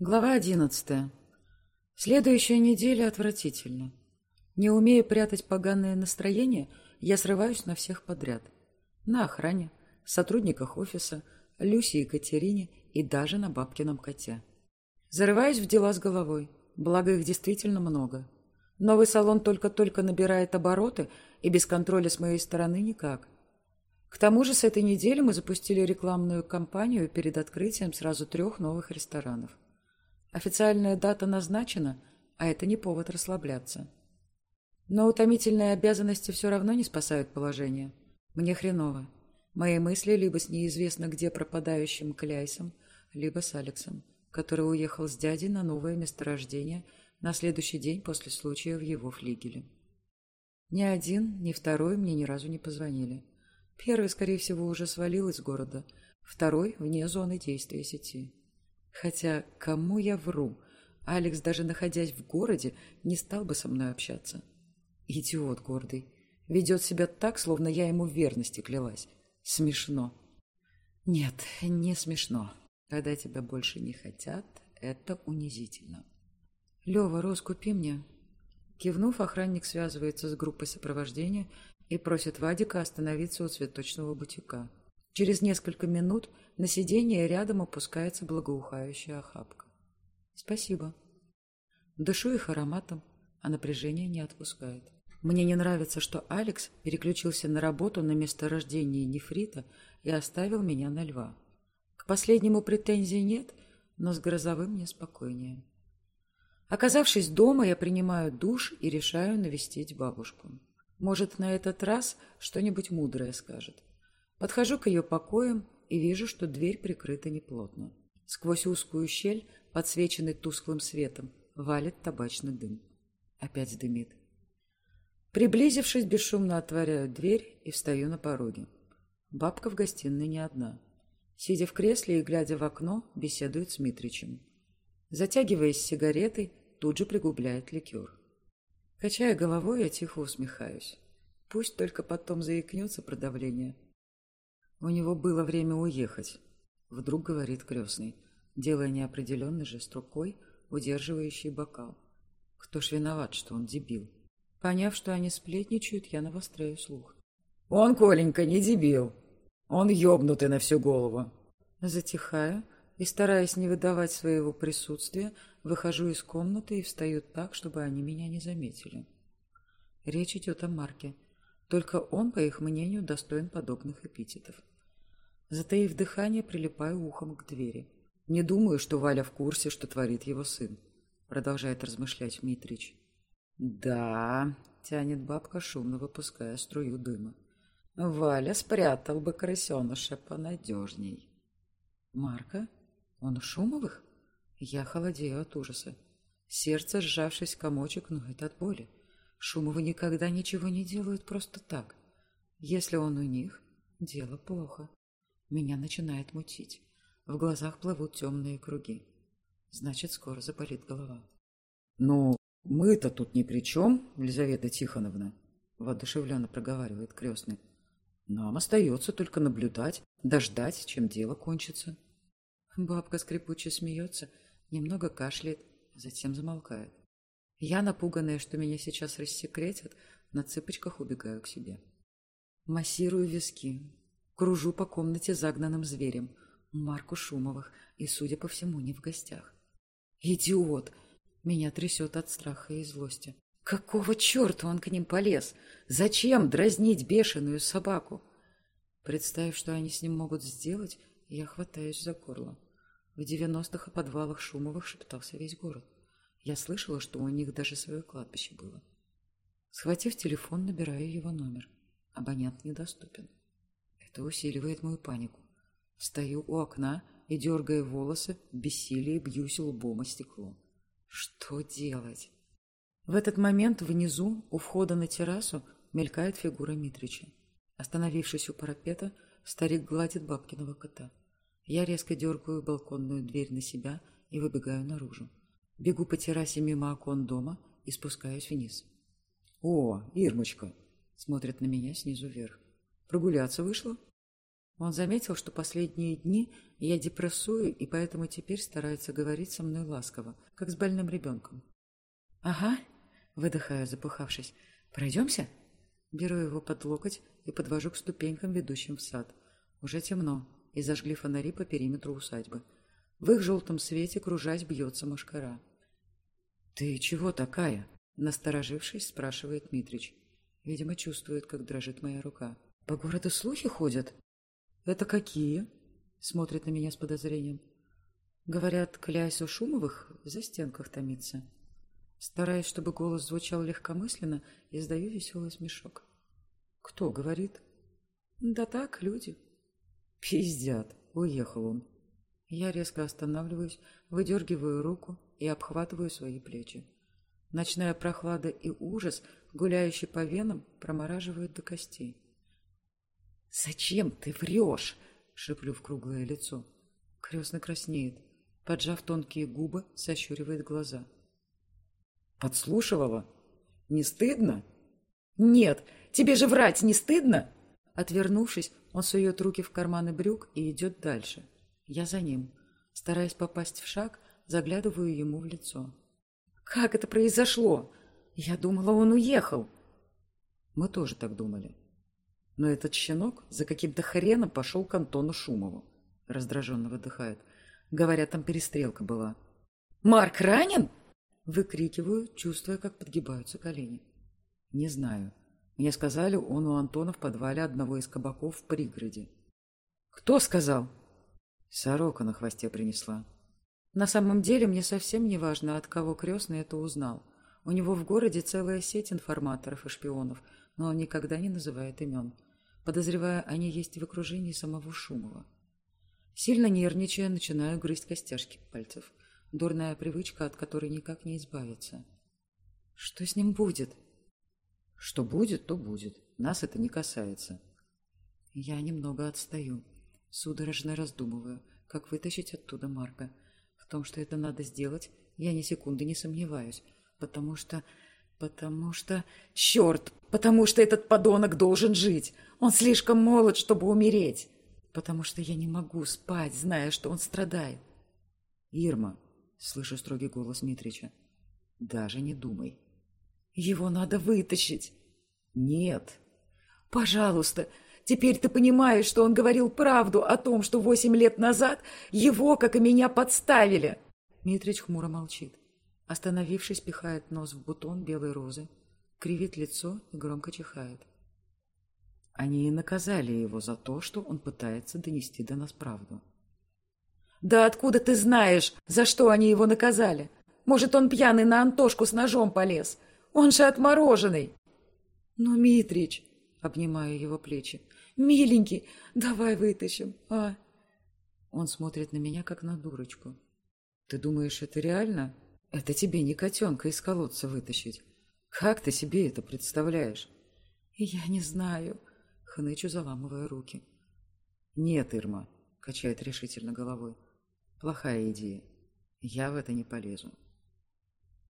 Глава одиннадцатая. Следующая неделя отвратительна. Не умея прятать поганое настроение, я срываюсь на всех подряд. На охране, сотрудниках офиса, Люсе и Катерине и даже на бабкином коте. Зарываюсь в дела с головой, благо их действительно много. Новый салон только-только набирает обороты, и без контроля с моей стороны никак. К тому же с этой недели мы запустили рекламную кампанию перед открытием сразу трех новых ресторанов. Официальная дата назначена, а это не повод расслабляться. Но утомительные обязанности все равно не спасают положение. Мне хреново. Мои мысли либо с неизвестно где пропадающим Кляйсом, либо с Алексом, который уехал с дядей на новое месторождение на следующий день после случая в его флигеле. Ни один, ни второй мне ни разу не позвонили. Первый, скорее всего, уже свалил из города, второй — вне зоны действия сети. Хотя кому я вру? Алекс, даже находясь в городе, не стал бы со мной общаться. Идиот гордый. Ведет себя так, словно я ему верности клялась. Смешно. Нет, не смешно. Когда тебя больше не хотят, это унизительно. Лева, Рос, купи мне. Кивнув, охранник связывается с группой сопровождения и просит Вадика остановиться у цветочного бутика. Через несколько минут на сиденье рядом опускается благоухающая охапка. Спасибо. Дышу их ароматом, а напряжение не отпускает. Мне не нравится, что Алекс переключился на работу на месторождении нефрита и оставил меня на льва. К последнему претензий нет, но с грозовым мне спокойнее. Оказавшись дома, я принимаю душ и решаю навестить бабушку. Может, на этот раз что-нибудь мудрое скажет. Подхожу к ее покоям и вижу, что дверь прикрыта неплотно. Сквозь узкую щель, подсвеченный тусклым светом, валит табачный дым. Опять дымит. Приблизившись, бесшумно отворяю дверь и встаю на пороге. Бабка в гостиной не одна. Сидя в кресле и глядя в окно, беседует с Митричем. Затягиваясь сигаретой, тут же пригубляет ликер. Качая головой, я тихо усмехаюсь. Пусть только потом заикнется про давление – у него было время уехать, вдруг говорит крестный, делая неопределенный жест рукой, удерживающий бокал. Кто ж виноват, что он дебил? Поняв, что они сплетничают, я навостряю слух. Он, Коленька, не дебил. Он ёбнутый на всю голову. Затихаю и, стараясь не выдавать своего присутствия, выхожу из комнаты и встаю так, чтобы они меня не заметили. Речь идет о Марке. Только он, по их мнению, достоин подобных эпитетов. Затаив дыхание, прилипаю ухом к двери. Не думаю, что Валя в курсе, что творит его сын. Продолжает размышлять Митрич. Да, тянет бабка, шумно выпуская струю дыма. Валя спрятал бы крысеныша понадежней. Марка? Он Шумовых? Я холодею от ужаса. Сердце, сжавшись комочек, ноет от боли. Шумовы никогда ничего не делают просто так. Если он у них, дело плохо. Меня начинает мутить. В глазах плывут темные круги. Значит, скоро заболит голова. «Ну, мы-то тут ни при чем, Елизавета Тихоновна», — воодушевленно проговаривает крестный. «Нам остается только наблюдать, дождать, чем дело кончится». Бабка скрипуче смеется, немного кашляет, затем замолкает. Я, напуганная, что меня сейчас рассекретят, на цыпочках убегаю к себе. Массирую виски, Кружу по комнате загнанным зверем. Марку Шумовых и, судя по всему, не в гостях. Идиот! Меня трясет от страха и злости. Какого черта он к ним полез? Зачем дразнить бешеную собаку? Представив, что они с ним могут сделать, я хватаюсь за горло. В девяностых о подвалах Шумовых шептался весь город. Я слышала, что у них даже свое кладбище было. Схватив телефон, набираю его номер. Абонент недоступен. Это усиливает мою панику. Стою у окна и, дергая волосы, в бессилии бьюсь лбом о стекло. Что делать? В этот момент внизу, у входа на террасу, мелькает фигура Митрича. Остановившись у парапета, старик гладит бабкиного кота. Я резко дергаю балконную дверь на себя и выбегаю наружу. Бегу по террасе мимо окон дома и спускаюсь вниз. «О, Ирмочка!» — смотрит на меня снизу вверх. Прогуляться вышла? Он заметил, что последние дни я депрессую, и поэтому теперь старается говорить со мной ласково, как с больным ребенком. «Ага», — выдыхаю, запыхавшись. «Пройдемся?» Беру его под локоть и подвожу к ступенькам, ведущим в сад. Уже темно, и зажгли фонари по периметру усадьбы. В их желтом свете, кружась, бьется мошкара. «Ты чего такая?» — насторожившись, спрашивает Митрич. Видимо, чувствует, как дрожит моя рука. «По городу слухи ходят?» «Это какие?» — смотрит на меня с подозрением. Говорят, клясь у Шумовых за стенках томится. Стараясь, чтобы голос звучал легкомысленно, издаю веселый смешок. «Кто говорит?» «Да так, люди». «Пиздят!» — уехал он. Я резко останавливаюсь, выдергиваю руку и обхватываю свои плечи. Ночная прохлада и ужас, гуляющий по венам, промораживают до костей. «Зачем ты врешь?» — шеплю в круглое лицо. Крестный краснеет, поджав тонкие губы, сощуривает глаза. «Подслушивала? Не стыдно?» «Нет, тебе же врать не стыдно?» Отвернувшись, он сует руки в карманы брюк и идет дальше. Я за ним. Стараясь попасть в шаг, заглядываю ему в лицо. «Как это произошло? Я думала, он уехал!» Мы тоже так думали. Но этот щенок за каким-то хреном пошел к Антону Шумову. Раздраженно выдыхает. Говорят, там перестрелка была. «Марк ранен?» Выкрикиваю, чувствуя, как подгибаются колени. Не знаю. Мне сказали, он у Антона в подвале одного из кабаков в пригороде. «Кто сказал?» Сорока на хвосте принесла. На самом деле мне совсем не важно, от кого крестный это узнал. У него в городе целая сеть информаторов и шпионов, но он никогда не называет имен. Подозревая, они есть в окружении самого Шумова. Сильно нервничая, начинаю грызть костяшки пальцев. Дурная привычка, от которой никак не избавиться. Что с ним будет? Что будет, то будет. Нас это не касается. Я немного отстаю. Судорожно раздумываю, как вытащить оттуда Марка. В том, что это надо сделать, я ни секунды не сомневаюсь, потому что... Потому что... Черт! Потому что этот подонок должен жить! Он слишком молод, чтобы умереть! Потому что я не могу спать, зная, что он страдает. Ирма, слышу строгий голос Митрича, даже не думай. Его надо вытащить. Нет. Пожалуйста, Теперь ты понимаешь, что он говорил правду о том, что восемь лет назад его, как и меня, подставили. Митрич хмуро молчит. Остановившись, пихает нос в бутон белой розы, кривит лицо и громко чихает. Они и наказали его за то, что он пытается донести до нас правду. «Да откуда ты знаешь, за что они его наказали? Может, он пьяный на Антошку с ножом полез? Он же отмороженный!» «Ну, Митрич!» — обнимаю его плечи. Миленький, давай вытащим, а? Он смотрит на меня, как на дурочку. Ты думаешь, это реально? Это тебе не котенка из колодца вытащить. Как ты себе это представляешь? Я не знаю, хнычу, заламывая руки. Нет, Ирма, качает решительно головой. Плохая идея. Я в это не полезу.